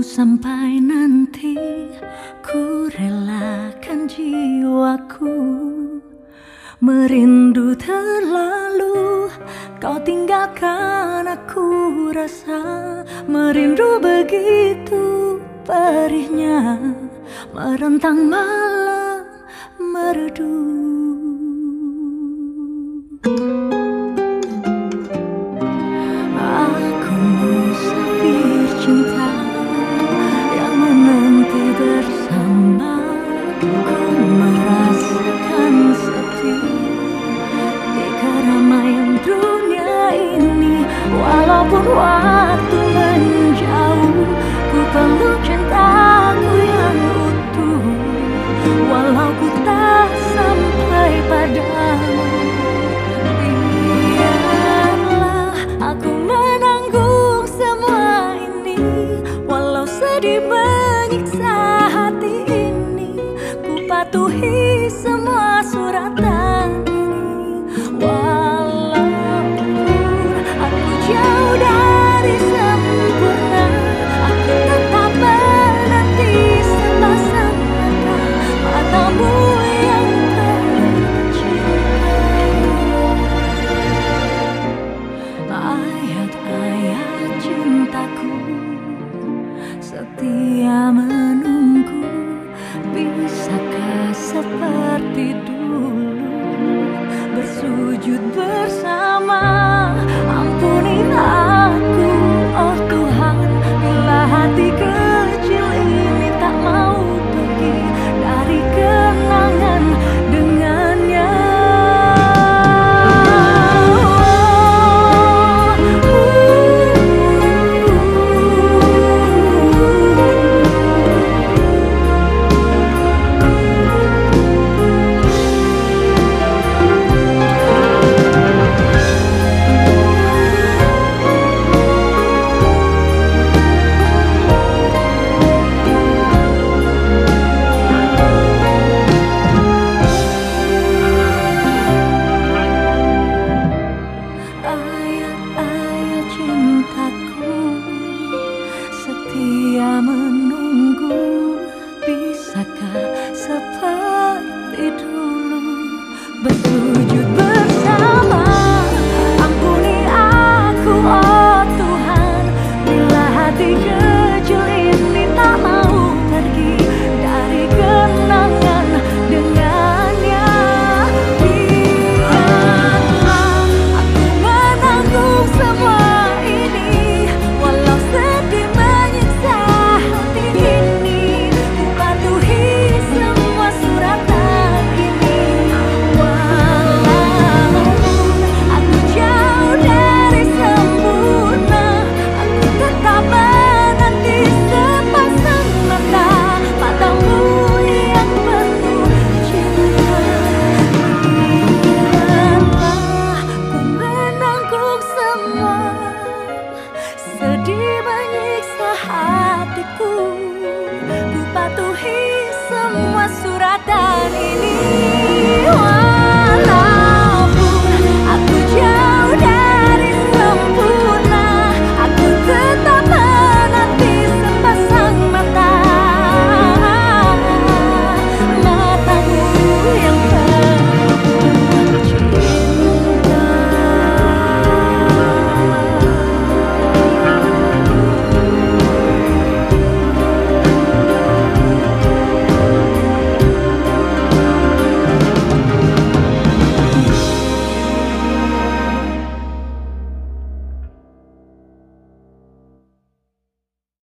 sampai nanti ku relakan jiwaku. Merindu terlalu kau tinggalkan aku rasa. Merindu begitu perihnya merentang malam merdu Patuhi semua suratan ini. Walaupun aku jauh dari sempurna Aku tetap menanti sepasang mata Matamu yang penuh cinta Ayat-ayat cintaku setia bersama seperti dulu. Bersujud 孤